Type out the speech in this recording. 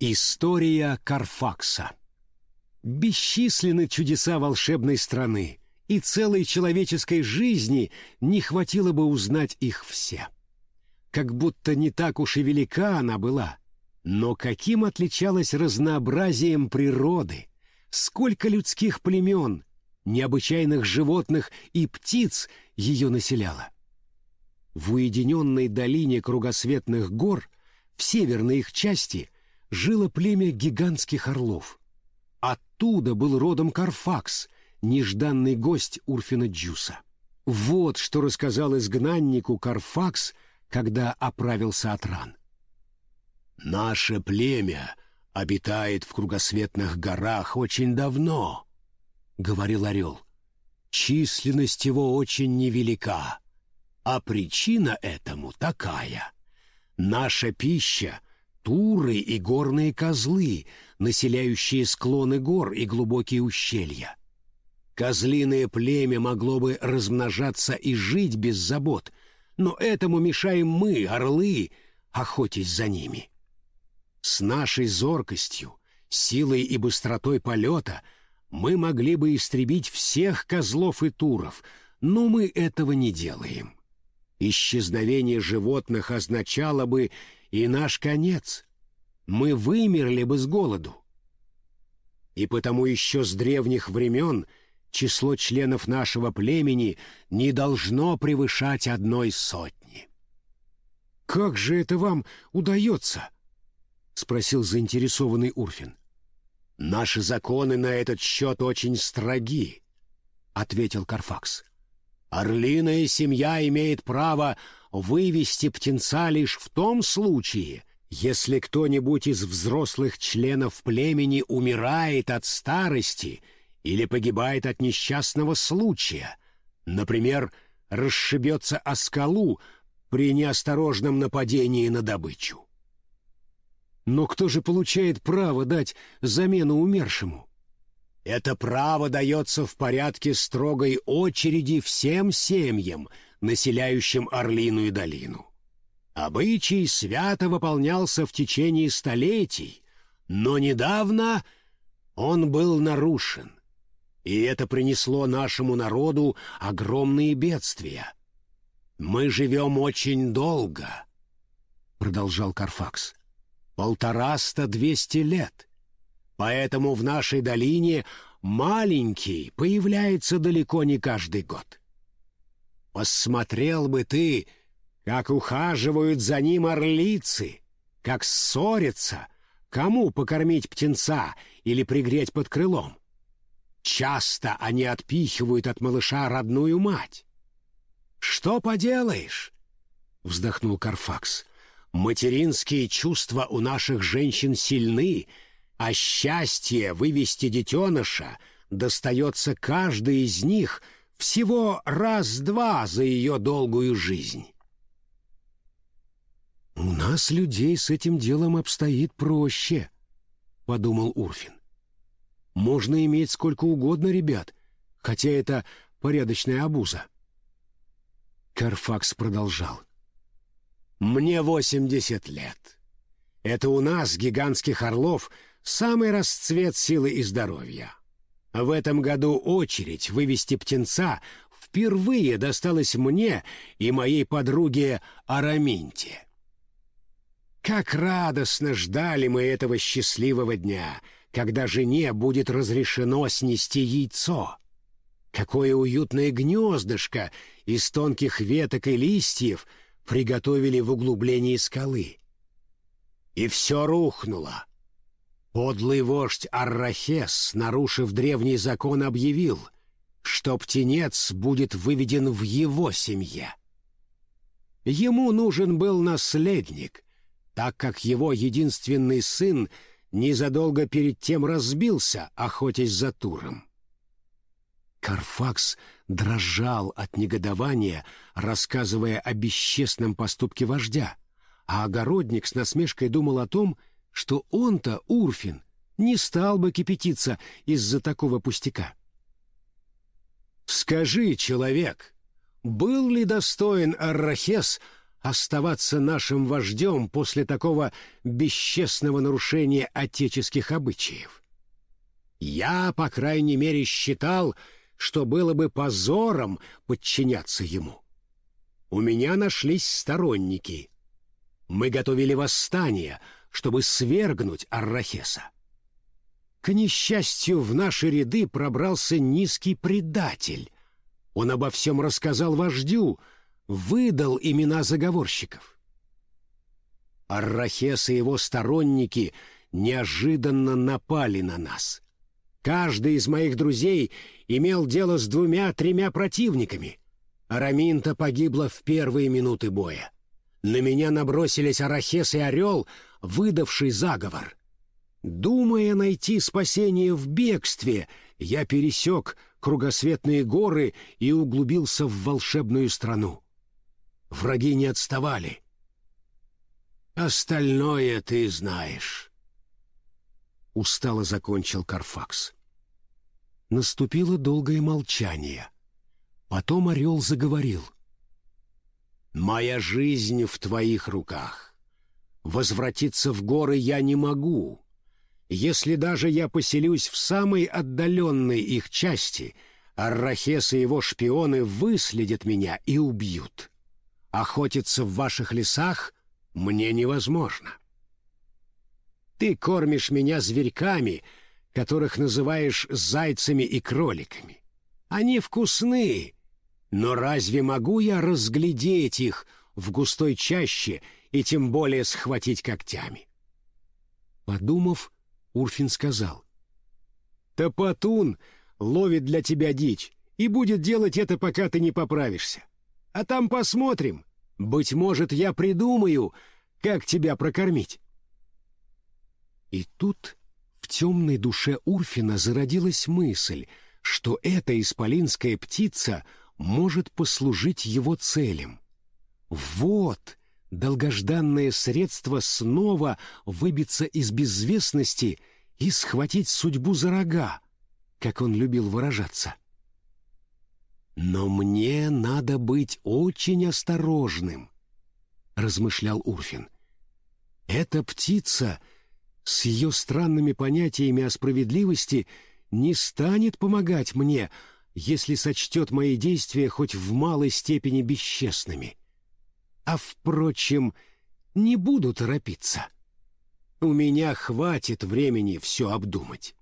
История Карфакса Бесчисленны чудеса волшебной страны, и целой человеческой жизни не хватило бы узнать их все. Как будто не так уж и велика она была, но каким отличалась разнообразием природы, сколько людских племен, необычайных животных и птиц ее населяло. В уединенной долине кругосветных гор, в северной их части, жило племя гигантских орлов. Оттуда был родом Карфакс, нежданный гость Урфина Джуса. Вот что рассказал изгнаннику Карфакс, когда оправился от ран. «Наше племя обитает в кругосветных горах очень давно», — говорил орел. «Численность его очень невелика, а причина этому такая. Наша пища — туры и горные козлы, населяющие склоны гор и глубокие ущелья. Козлиное племя могло бы размножаться и жить без забот, но этому мешаем мы, орлы, охотясь за ними. С нашей зоркостью, силой и быстротой полета мы могли бы истребить всех козлов и туров, но мы этого не делаем. Исчезновение животных означало бы и наш конец. Мы вымерли бы с голоду. И потому еще с древних времен — число членов нашего племени не должно превышать одной сотни. «Как же это вам удается?» — спросил заинтересованный Урфин. «Наши законы на этот счет очень строги», — ответил Карфакс. «Орлиная семья имеет право вывести птенца лишь в том случае, если кто-нибудь из взрослых членов племени умирает от старости — или погибает от несчастного случая, например, расшибется о скалу при неосторожном нападении на добычу. Но кто же получает право дать замену умершему? Это право дается в порядке строгой очереди всем семьям, населяющим Орлиную долину. Обычай свято выполнялся в течение столетий, но недавно он был нарушен и это принесло нашему народу огромные бедствия. Мы живем очень долго, продолжал Карфакс. Полтораста двести лет. Поэтому в нашей долине маленький появляется далеко не каждый год. Посмотрел бы ты, как ухаживают за ним орлицы, как ссорятся, кому покормить птенца или пригреть под крылом. Часто они отпихивают от малыша родную мать. «Что поделаешь?» — вздохнул Карфакс. «Материнские чувства у наших женщин сильны, а счастье вывести детеныша достается каждой из них всего раз-два за ее долгую жизнь». «У нас людей с этим делом обстоит проще», — подумал Урфин. Можно иметь сколько угодно ребят, хотя это порядочная обуза. Карфакс продолжал. «Мне восемьдесят лет. Это у нас, гигантских орлов, самый расцвет силы и здоровья. В этом году очередь вывести птенца впервые досталась мне и моей подруге Араминте. Как радостно ждали мы этого счастливого дня — когда жене будет разрешено снести яйцо. Какое уютное гнездышко из тонких веток и листьев приготовили в углублении скалы. И все рухнуло. Подлый вождь Аррахес, нарушив древний закон, объявил, что птенец будет выведен в его семье. Ему нужен был наследник, так как его единственный сын — незадолго перед тем разбился, охотясь за Туром. Карфакс дрожал от негодования, рассказывая о бесчестном поступке вождя, а огородник с насмешкой думал о том, что он-то, Урфин, не стал бы кипятиться из-за такого пустяка. «Скажи, человек, был ли достоин Аррахес оставаться нашим вождем после такого бесчестного нарушения отеческих обычаев. Я, по крайней мере, считал, что было бы позором подчиняться ему. У меня нашлись сторонники. Мы готовили восстание, чтобы свергнуть Аррахеса. К несчастью, в наши ряды пробрался низкий предатель. Он обо всем рассказал вождю, выдал имена заговорщиков. Аррахес и его сторонники неожиданно напали на нас. Каждый из моих друзей имел дело с двумя-тремя противниками. Араминта погибла в первые минуты боя. На меня набросились Арахес и Орел, выдавший заговор. Думая найти спасение в бегстве, я пересек кругосветные горы и углубился в волшебную страну. Враги не отставали. Остальное ты знаешь. Устало закончил Карфакс. Наступило долгое молчание. Потом орел заговорил. «Моя жизнь в твоих руках. Возвратиться в горы я не могу. Если даже я поселюсь в самой отдаленной их части, Аррахес и его шпионы выследят меня и убьют. Охотиться в ваших лесах мне невозможно. Ты кормишь меня зверьками, которых называешь зайцами и кроликами. Они вкусны, но разве могу я разглядеть их в густой чаще и тем более схватить когтями? Подумав, Урфин сказал. «Топотун ловит для тебя дичь и будет делать это, пока ты не поправишься. А там посмотрим. Быть может, я придумаю, как тебя прокормить». И тут в темной душе Урфина зародилась мысль, что эта исполинская птица может послужить его целям. Вот долгожданное средство снова выбиться из безвестности и схватить судьбу за рога, как он любил выражаться. «Но мне надо быть очень осторожным», — размышлял Урфин. «Эта птица с ее странными понятиями о справедливости не станет помогать мне, если сочтет мои действия хоть в малой степени бесчестными». А, впрочем, не буду торопиться. У меня хватит времени все обдумать.